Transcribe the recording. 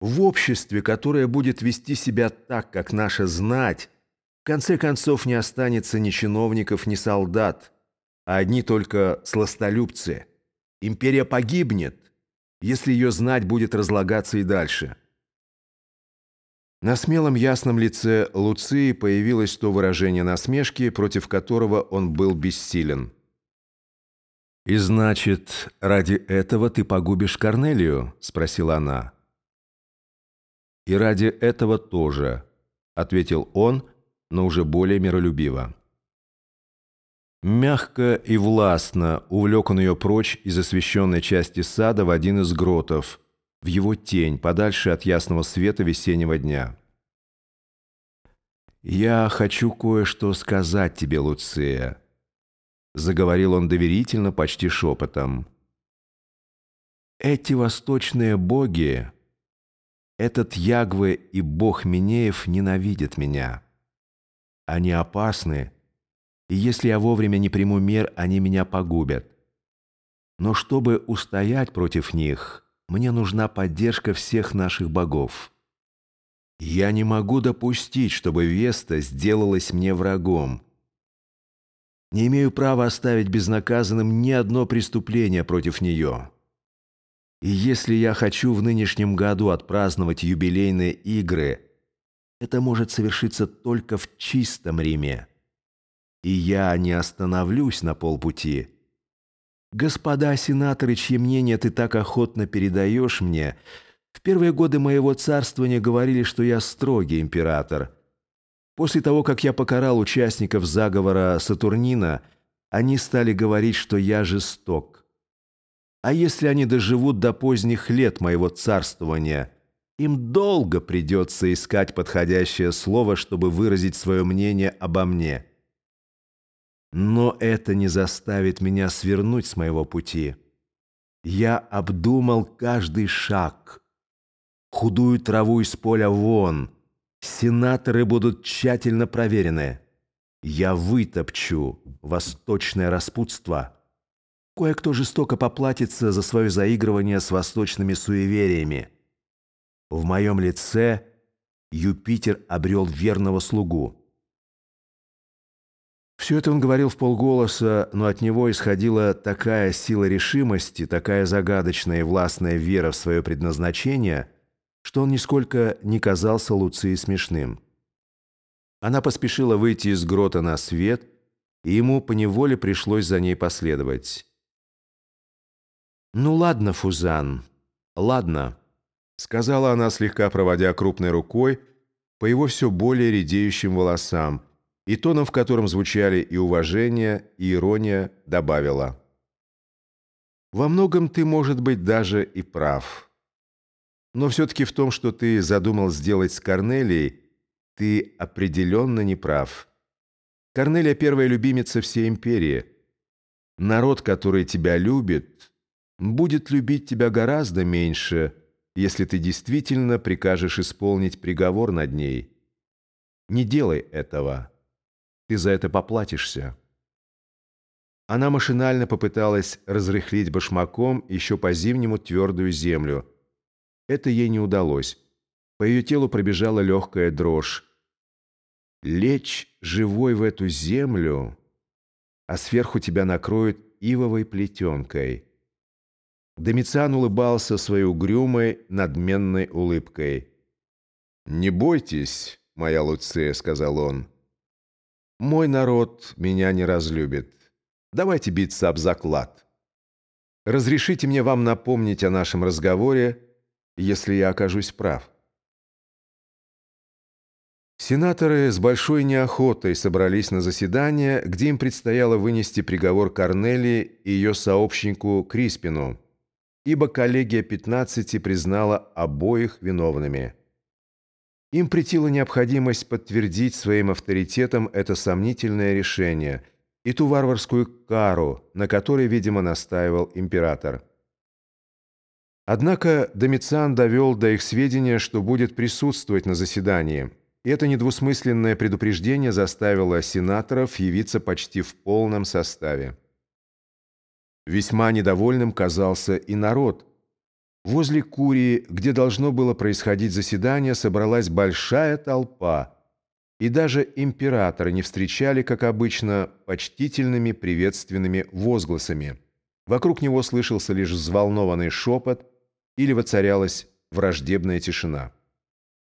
В обществе, которое будет вести себя так, как наша знать, в конце концов не останется ни чиновников, ни солдат, а одни только сластолюбцы. Империя погибнет, если ее знать будет разлагаться и дальше. На смелом ясном лице Луции появилось то выражение насмешки, против которого он был бессилен. «И значит, ради этого ты погубишь Корнелию?» – спросила она. «И ради этого тоже», – ответил он, но уже более миролюбиво. Мягко и властно увлек он ее прочь из освещенной части сада в один из гротов – в его тень, подальше от ясного света весеннего дня. «Я хочу кое-что сказать тебе, Луция», — заговорил он доверительно, почти шепотом. «Эти восточные боги, этот Ягве и бог Минеев ненавидят меня. Они опасны, и если я вовремя не приму мер, они меня погубят. Но чтобы устоять против них...» Мне нужна поддержка всех наших богов. Я не могу допустить, чтобы Веста сделалась мне врагом. Не имею права оставить безнаказанным ни одно преступление против нее. И если я хочу в нынешнем году отпраздновать юбилейные игры, это может совершиться только в чистом Риме. И я не остановлюсь на полпути, Господа сенаторы, чьи мнения ты так охотно передаешь мне, в первые годы моего царствования говорили, что я строгий император. После того, как я покарал участников заговора Сатурнина, они стали говорить, что я жесток. А если они доживут до поздних лет моего царствования, им долго придется искать подходящее слово, чтобы выразить свое мнение обо мне». Но это не заставит меня свернуть с моего пути. Я обдумал каждый шаг. Худую траву из поля вон. Сенаторы будут тщательно проверены. Я вытопчу восточное распутство. Кое-кто жестоко поплатится за свое заигрывание с восточными суевериями. В моем лице Юпитер обрел верного слугу. Все это он говорил в полголоса, но от него исходила такая сила решимости, такая загадочная и властная вера в свое предназначение, что он нисколько не казался Луции смешным. Она поспешила выйти из грота на свет, и ему поневоле пришлось за ней последовать. «Ну ладно, Фузан, ладно», — сказала она, слегка проводя крупной рукой по его все более редеющим волосам — и тоном, в котором звучали и уважение, и ирония, добавила. «Во многом ты, может быть, даже и прав. Но все-таки в том, что ты задумал сделать с Корнелией, ты определенно не прав. Корнелия – первая любимица всей империи. Народ, который тебя любит, будет любить тебя гораздо меньше, если ты действительно прикажешь исполнить приговор над ней. Не делай этого». Ты за это поплатишься». Она машинально попыталась разрыхлить башмаком еще по-зимнему твердую землю. Это ей не удалось. По ее телу пробежала легкая дрожь. «Лечь живой в эту землю, а сверху тебя накроют ивовой плетенкой». Домициан улыбался своей угрюмой, надменной улыбкой. «Не бойтесь, моя Луция», — сказал он. Мой народ меня не разлюбит. Давайте биться об заклад. Разрешите мне вам напомнить о нашем разговоре, если я окажусь прав. Сенаторы с большой неохотой собрались на заседание, где им предстояло вынести приговор Корнелии и ее сообщнику Криспину, ибо коллегия 15 признала обоих виновными. Им претила необходимость подтвердить своим авторитетом это сомнительное решение и ту варварскую кару, на которой, видимо, настаивал император. Однако Домициан довел до их сведения, что будет присутствовать на заседании, и это недвусмысленное предупреждение заставило сенаторов явиться почти в полном составе. Весьма недовольным казался и народ – Возле Курии, где должно было происходить заседание, собралась большая толпа, и даже императора не встречали, как обычно, почтительными приветственными возгласами. Вокруг него слышался лишь взволнованный шепот или воцарялась враждебная тишина.